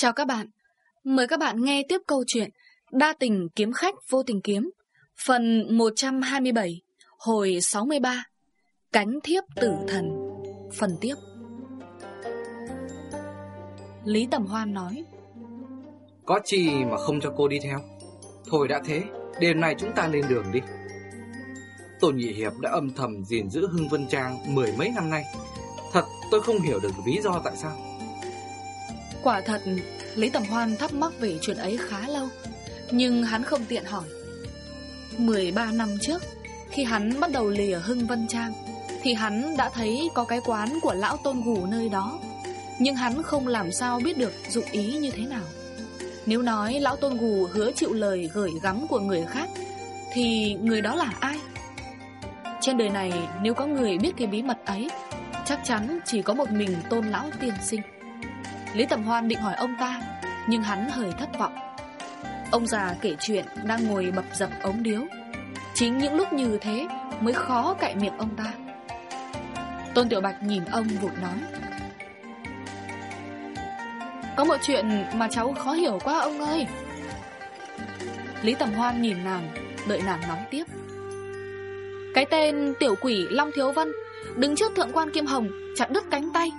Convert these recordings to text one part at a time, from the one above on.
Chào các bạn, mời các bạn nghe tiếp câu chuyện Đa tình kiếm khách vô tình kiếm Phần 127, hồi 63 Cánh thiếp tử thần. Phần tiếp. Lý Tầm Hoan nói Có chi mà không cho cô đi theo? Thôi đã thế, đêm nay chúng ta lên đường đi. Tôn Nhị Hiệp đã âm thầm gìn giữ Hưng Vân Trang mười mấy năm nay. Thật tôi không hiểu được lý do tại sao. Quả thật, Lý Tầm Hoan thắc mắc về chuyện ấy khá lâu Nhưng hắn không tiện hỏi. 13 năm trước Khi hắn bắt đầu lìa Hưng Vân Trang Thì hắn đã thấy có cái quán của lão tôn gù nơi đó Nhưng hắn không làm sao biết được dụng ý như thế nào. Nếu nói lão tôn gù hứa chịu lời gửi gắm của người khác Thì người đó là ai? Trên đời này nếu có người biết cái bí mật ấy Chắc chắn chỉ có một mình tôn lão tiên sinh. Lý Tầm Hoan định hỏi ông ta, Nhưng hắn hơi thất vọng. Ông già kể chuyện đang ngồi bập dập ống điếu. Chính những lúc như thế Mới khó cạy miệng ông ta. Tôn Tiểu Bạch nhìn ông vụt nói. Có một chuyện mà cháu khó hiểu quá ông ơi. Lý Tầm Hoan nhìn nàng, Đợi nàng nói tiếp. Cái tên tiểu quỷ Long Thiếu Vân, Đứng trước thượng quan Kim Hồng, Chặt đứt cánh tay.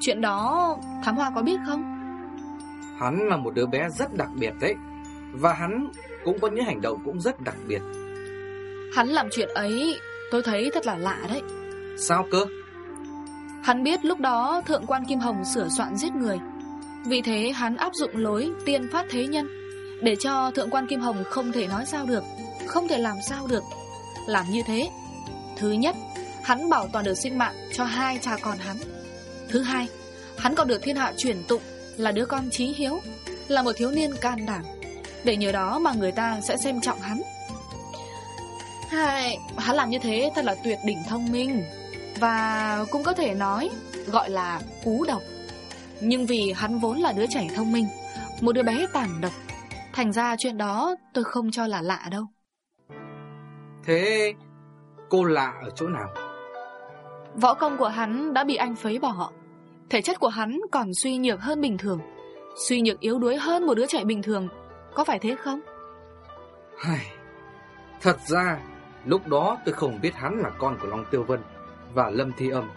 Chuyện đó Thám Hoa có biết không? Hắn là một đứa bé rất đặc biệt đấy Và hắn cũng có những hành động cũng rất đặc biệt. Hắn làm chuyện ấy Tôi thấy thật là lạ đấy. Sao cơ? Hắn biết lúc đó Thượng quan Kim Hồng sửa soạn giết người. Vì thế hắn áp dụng lối tiên phát thế nhân Để cho Thượng quan Kim Hồng không thể nói sao được Không thể làm sao được. Làm như thế Thứ nhất Hắn bảo toàn được sinh mạng cho hai cha con hắn Thứ hai Hắn còn được thiên hạ truyền tụng Là đứa con trí hiếu Là một thiếu niên can đảm. Để nhờ đó mà người ta sẽ xem trọng hắn. Hai, Hắn làm như thế thật là tuyệt đỉnh thông minh Và cũng có thể nói Gọi là cú độc. Nhưng vì hắn vốn là đứa trẻ thông minh Một đứa bé tàn độc Thành ra chuyện đó tôi không cho là lạ đâu. Thế cô lạ ở chỗ nào? Võ công của hắn đã bị anh phấy bỏ Thể chất của hắn còn suy nhược hơn bình thường. Suy nhược yếu đuối hơn một đứa trẻ bình thường, Có phải thế không? Thật ra, lúc đó tôi không biết hắn là con của Long Tiêu Vân và Lâm Thi Âm.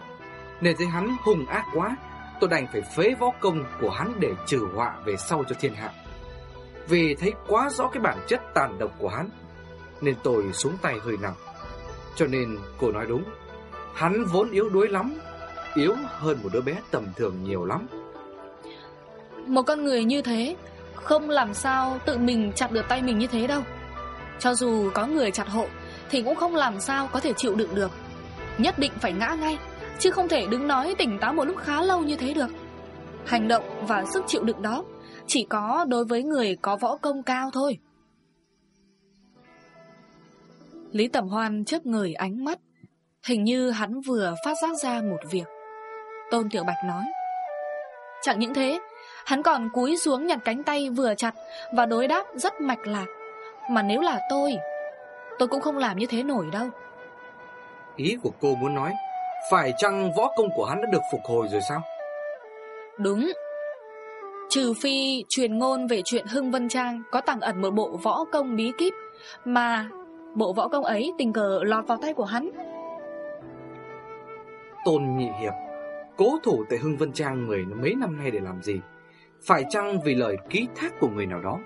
Nên thấy hắn hung ác quá, Tôi đành phải phế võ công của hắn để trừ họa về sau cho thiên hạ. Vì thấy quá rõ cái bản chất tàn độc của hắn, Nên tôi xuống tay hơi nặng. Cho nên, cô nói đúng, Hắn vốn yếu đuối lắm Yếu hơn một đứa bé tầm thường nhiều lắm. Một con người như thế, Không làm sao tự mình chặt được tay mình như thế đâu. Cho dù có người chặt hộ, Thì cũng không làm sao có thể chịu đựng được. Nhất định phải ngã ngay, Chứ không thể đứng nói tỉnh táo một lúc khá lâu như thế được. Hành động và sức chịu đựng đó Chỉ có đối với người có võ công cao thôi. Lý Tẩm Hoan chớp người ánh mắt, Hình như hắn vừa phát giác ra một việc. Tôn Tiểu Bạch nói. Chẳng những thế Hắn còn cúi xuống nhặt cánh tay vừa chặt Và đối đáp rất mạch lạc. Mà nếu là tôi Tôi cũng không làm như thế nổi đâu. Ý của cô muốn nói Phải chăng võ công của hắn đã được phục hồi rồi sao? Đúng. Trừ phi truyền ngôn về chuyện Hưng Vân Trang Có tàng ẩn một bộ võ công bí kíp Mà bộ võ công ấy tình cờ lọt vào tay của hắn. Tôn Nhị Hiệp Cố thủ tại Hưng Vân Trang mười mấy năm nay để làm gì? Phải chăng vì lời ký thác của người nào đó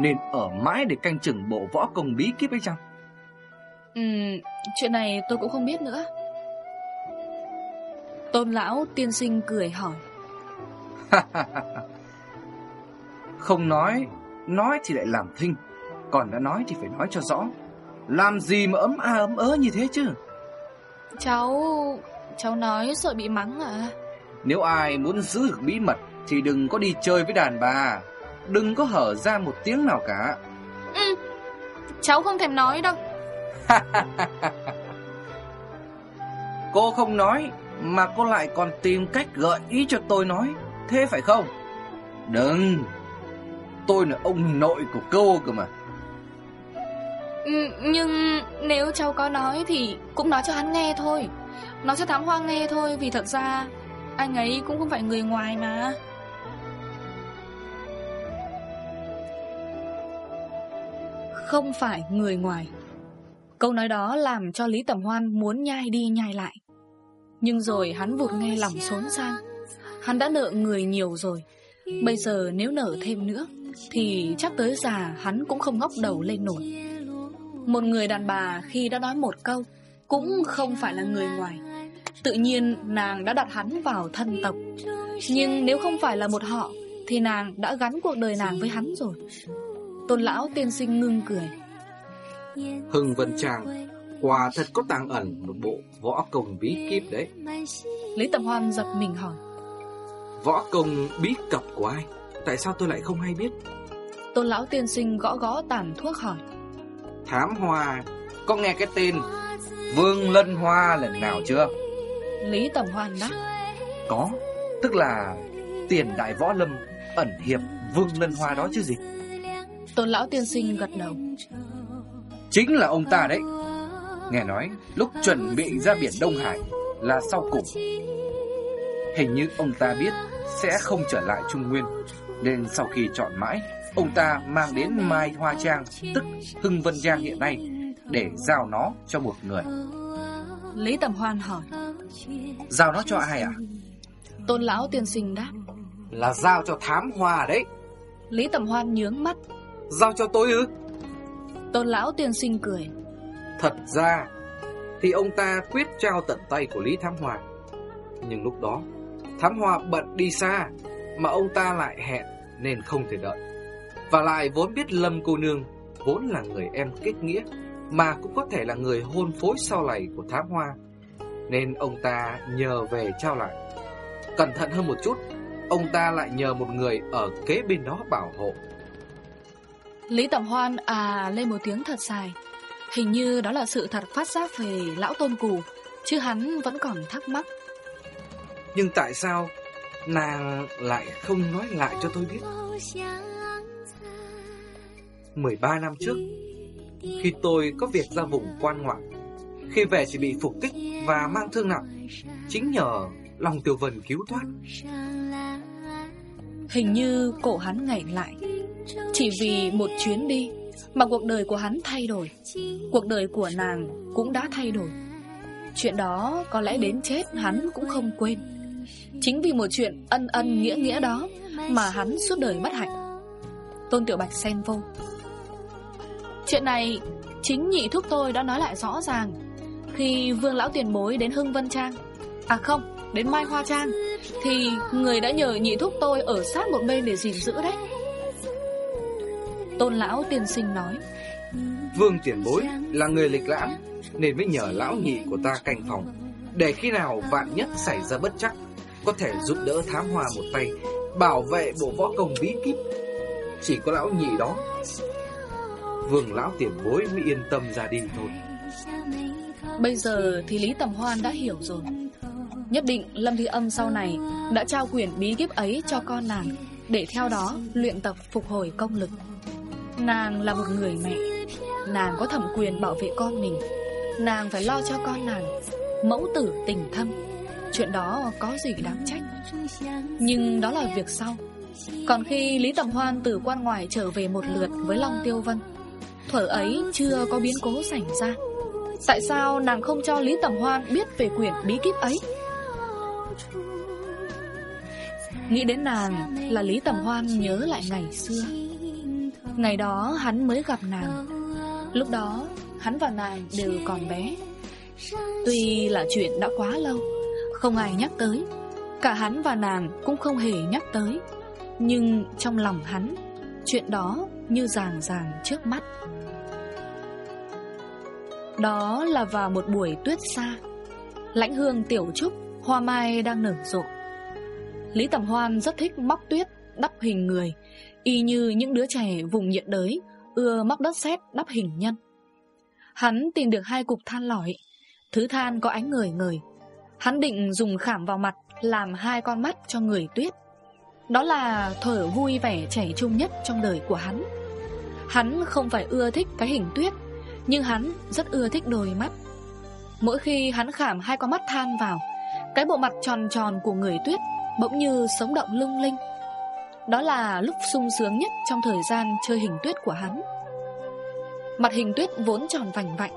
Nên ở mãi để canh chừng bộ võ công bí kíp ấy chăng? Ừ, chuyện này tôi cũng không biết nữa. Tôn lão tiên sinh cười hỏi. Không nói Nói thì lại làm thinh. Còn đã nói thì phải nói cho rõ. Làm gì mà ấm a ấm ớ như thế chứ? Cháu... cháu nói sợ bị mắng à? Nếu ai muốn giữ được bí mật Thì đừng có đi chơi với đàn bà. Đừng có hở ra một tiếng nào cả. Ừ, cháu không thèm nói đâu. Cô không nói Mà cô lại còn tìm cách gợi ý cho tôi nói. Thế phải không? Đừng. Tôi là ông nội của cô cơ mà. Ừ, Nhưng nếu cháu có nói thì cũng nói cho hắn nghe thôi nó sẽ thám hoa nghe thôi, vì thật ra Anh ấy cũng không phải người ngoài mà. Không phải người ngoài. Câu nói đó làm cho Lý Tẩm Hoan muốn nhai đi nhai lại. Nhưng rồi hắn vụt nghe lòng xốn sang. Hắn đã nợ người nhiều rồi. Bây giờ nếu nở thêm nữa, Thì chắc tới già hắn cũng không ngóc đầu lên nổi. Một người đàn bà khi đã nói một câu cũng không phải là người ngoài. Tự nhiên nàng đã đặt hắn vào thân tộc. Nhưng nếu không phải là một họ Thì nàng đã gắn cuộc đời nàng với hắn rồi. Tôn lão tiên sinh ngưng cười. Hưng Vân Trang Quả thật có tàng ẩn một bộ võ công bí kíp đấy. Lý Tầm Hoan giật mình hỏi. Võ công bí cập của ai? Tại sao tôi lại không hay biết? Tôn lão tiên sinh gõ gõ tàn thuốc hỏi. Thám Hoa Có nghe cái tên Vương Lân Hoa lần nào chưa? Lý Tầm Hoan đáp Có Tức là tiền đại võ lâm Ẩn hiệp Vương Lân Hoa đó chứ gì? Tôn lão tiên sinh gật đầu. Chính là ông ta đấy. Nghe nói lúc chuẩn bị ra biển Đông Hải Là sau cùng. Hình như ông ta biết Sẽ không trở lại Trung Nguyên Nên sau khi chọn mãi Ông ta mang đến Mai Hoa Trang Tức Hưng Vân Trang hiện nay Để giao nó cho một người. Lý Tầm Hoan hỏi Giao nó cho ai ạ? Tôn lão tiên sinh đáp Là giao cho thám hoa đấy. Lý Tầm Hoan nhướng mắt. Giao cho tôi ư? Tôn lão tiên sinh cười. Thật ra Thì ông ta quyết trao tận tay của Lý Thám Hoa. Nhưng lúc đó Thám Hoa bận đi xa Mà ông ta lại hẹn Nên không thể đợi. Và lại vốn biết Lâm cô nương Vốn là người em kết nghĩa Mà cũng có thể là người hôn phối sau này của Thám Hoa. Nên ông ta nhờ về trao lại. Cẩn thận hơn một chút Ông ta lại nhờ một người ở kế bên đó bảo hộ. Lý Tầm Hoan à lên một tiếng thật dài. Hình như đó là sự thật phát giác về lão tôn cù Chứ hắn vẫn còn thắc mắc. Nhưng tại sao nàng lại không nói lại cho tôi biết? 13 năm trước khi tôi có việc ra vùng quan ngoại. Khi về chỉ bị phục kích và mang thương nặng, Chính nhờ lòng Tiêu vần cứu thoát. Hình như cổ hắn ngảy lại. Chỉ vì một chuyến đi Mà cuộc đời của hắn thay đổi. Cuộc đời của nàng cũng đã thay đổi. Chuyện đó có lẽ đến chết hắn cũng không quên. Chính vì một chuyện ân ân nghĩa nghĩa đó Mà hắn suốt đời bất hạnh. Tôn Tiểu Bạch xen vô. Chuyện này, Chính nhị thúc tôi đã nói lại rõ ràng. Khi vương lão tiền bối đến Hưng Vân Trang À không, Đến Mai Hoa Trang, Thì người đã nhờ nhị thúc tôi Ở sát một bên để gìn giữ đấy. Tôn lão tiên sinh nói, Vương tiền bối là người lịch lãm, Nên mới nhờ lão nhị của ta canh phòng. Để khi nào vạn nhất xảy ra bất chắc, Có thể giúp đỡ thám hoa một tay, Bảo vệ bộ võ công bí kíp. Chỉ có lão nhị đó Vương lão tiền bối, mới yên tâm ra đi thôi. Bây giờ thì Lý Tầm Hoan đã hiểu rồi. Nhất định Lâm Thi Âm sau này Đã trao quyền bí kíp ấy cho con nàng, Để theo đó luyện tập phục hồi công lực. Nàng là một người mẹ, Nàng có thẩm quyền bảo vệ con mình. Nàng phải lo cho con nàng, Mẫu tử tình thâm. Chuyện đó có gì đáng trách. Nhưng đó là việc sau. Còn khi Lý Tầm Hoan từ quan ngoài trở về một lượt với Long Tiêu Vân Thuở ấy chưa có biến cố xảy ra. Tại sao nàng không cho Lý Tầm Hoan biết về quyển bí kíp ấy? Nghĩ đến nàng là Lý Tầm Hoan nhớ lại ngày xưa. Ngày đó hắn mới gặp nàng. Lúc đó, hắn và nàng đều còn bé. Tuy là chuyện đã quá lâu, Không ai nhắc tới. Cả hắn và nàng cũng không hề nhắc tới. Nhưng trong lòng hắn, Chuyện đó như ràng ràng trước mắt. Đó là vào một buổi tuyết xa, Lãnh hương tiểu trúc, Hoa mai đang nở rộ. Lý Tầm Hoan rất thích móc tuyết, Đắp hình người, Y như những đứa trẻ vùng nhiệt đới, Ưa móc đất sét đắp hình nhân. Hắn tìm được hai cục than lỏi, Thứ than có ánh ngời ngời. Hắn định dùng khảm vào mặt, Làm hai con mắt cho người tuyết. Đó là thở vui vẻ trẻ trung nhất trong đời của hắn. Hắn không phải ưa thích cái hình tuyết, Nhưng hắn rất ưa thích đôi mắt. Mỗi khi hắn khảm hai con mắt than vào, Cái bộ mặt tròn tròn của người tuyết Bỗng như sống động lung linh. Đó là lúc sung sướng nhất Trong thời gian chơi hình tuyết của hắn. Mặt hình tuyết vốn tròn vành vạnh,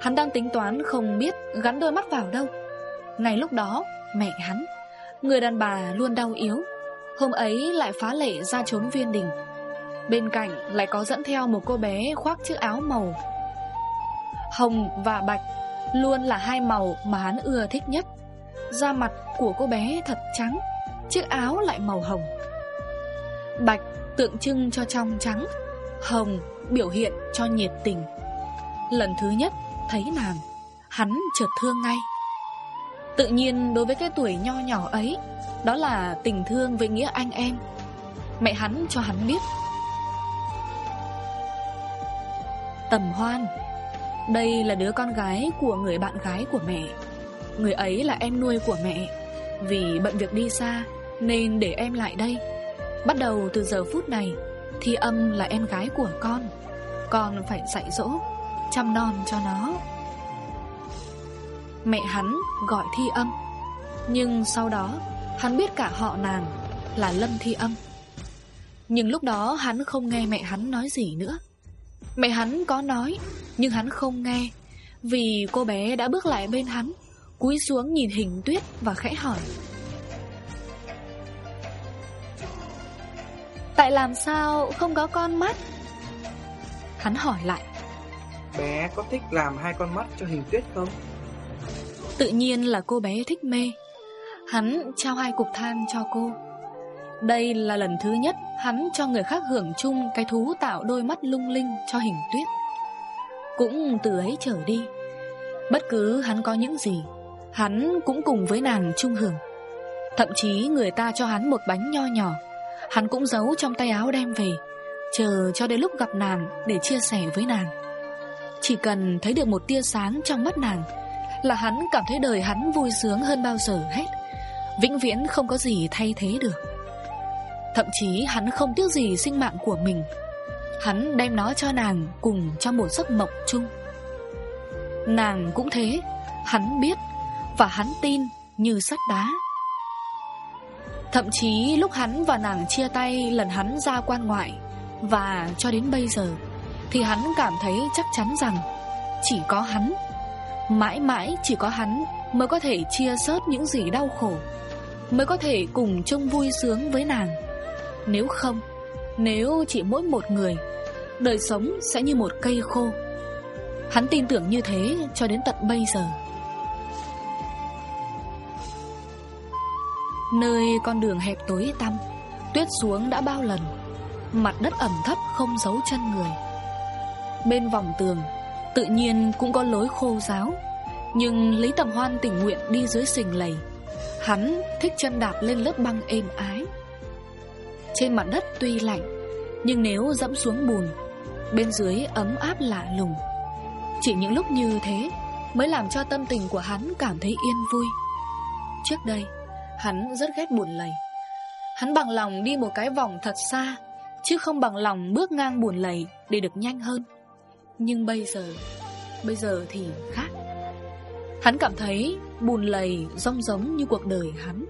Hắn đang tính toán không biết gắn đôi mắt vào đâu. Ngay lúc đó, Mẹ hắn, Người đàn bà luôn đau yếu Hôm ấy lại phá lệ ra trốn viên đình. Bên cạnh lại có dẫn theo một cô bé khoác chiếc áo màu Hồng và bạch, Luôn là hai màu mà hắn ưa thích nhất. Da mặt của cô bé thật trắng, Chiếc áo lại màu hồng. Bạch tượng trưng cho trong trắng, Hồng biểu hiện cho nhiệt tình. Lần thứ nhất, thấy nàng, Hắn chợt thương ngay. Tự nhiên đối với cái tuổi nho nhỏ ấy, Đó là tình thương với nghĩa anh em. Mẹ hắn cho hắn biết. Tầm hoan, Đây là đứa con gái của người bạn gái của mẹ. Người ấy là em nuôi của mẹ. Vì bận việc đi xa Nên để em lại đây. Bắt đầu từ giờ phút này, Thi âm là em gái của con. Con phải dạy dỗ, Chăm non cho nó. Mẹ hắn gọi thi âm. Nhưng sau đó, Hắn biết cả họ nàng Là Lâm thi âm. Nhưng lúc đó hắn không nghe mẹ hắn nói gì nữa. Mẹ hắn có nói, Nhưng hắn không nghe, Vì cô bé đã bước lại bên hắn, Cúi xuống nhìn hình tuyết và khẽ hỏi. Tại làm sao không có con mắt? Hắn hỏi lại. Bé có thích làm hai con mắt cho hình tuyết không? Tự nhiên là cô bé thích mê. Hắn trao hai cục than cho cô. Đây là lần thứ nhất Hắn cho người khác hưởng chung Cái thú tạo đôi mắt lung linh cho hình tuyết. Cũng từ ấy trở đi, Bất cứ hắn có những gì, Hắn cũng cùng với nàng chung hưởng. Thậm chí người ta cho hắn một bánh nho nhỏ, Hắn cũng giấu trong tay áo đem về, Chờ cho đến lúc gặp nàng Để chia sẻ với nàng. Chỉ cần thấy được một tia sáng trong mắt nàng là hắn cảm thấy đời hắn vui sướng hơn bao giờ hết. Vĩnh viễn không có gì thay thế được. Thậm chí hắn không tiếc gì sinh mạng của mình. Hắn đem nó cho nàng cùng trong một giấc mộng chung. Nàng cũng thế. Hắn biết Và hắn tin như sắt đá. Thậm chí lúc hắn và nàng chia tay lần hắn ra quan ngoại Và cho đến bây giờ, Thì hắn cảm thấy chắc chắn rằng Chỉ có hắn Mãi mãi chỉ có hắn Mới có thể chia sớt những gì đau khổ, Mới có thể cùng chung vui sướng với nàng. Nếu không, Nếu chỉ mỗi một người, Đời sống sẽ như một cây khô. Hắn tin tưởng như thế cho đến tận bây giờ. Nơi con đường hẹp tối tăm, Tuyết xuống đã bao lần, Mặt đất ẩm thấp không giấu chân người. Bên vòng tường Tự nhiên cũng có lối khô giáo. Nhưng Lý Tầm Hoan tình nguyện đi dưới sình lầy. Hắn thích chân đạp lên lớp băng êm ái. Trên mặt đất tuy lạnh, Nhưng nếu dẫm xuống bùn, Bên dưới ấm áp lạ lùng. Chỉ những lúc như thế Mới làm cho tâm tình của hắn cảm thấy yên vui. Trước đây, Hắn rất ghét buồn lầy. Hắn bằng lòng đi một cái vòng thật xa, Chứ không bằng lòng bước ngang buồn lầy Để được nhanh hơn. Nhưng bây giờ Bây giờ thì khác. Hắn cảm thấy buồn lầy rong giống như cuộc đời hắn.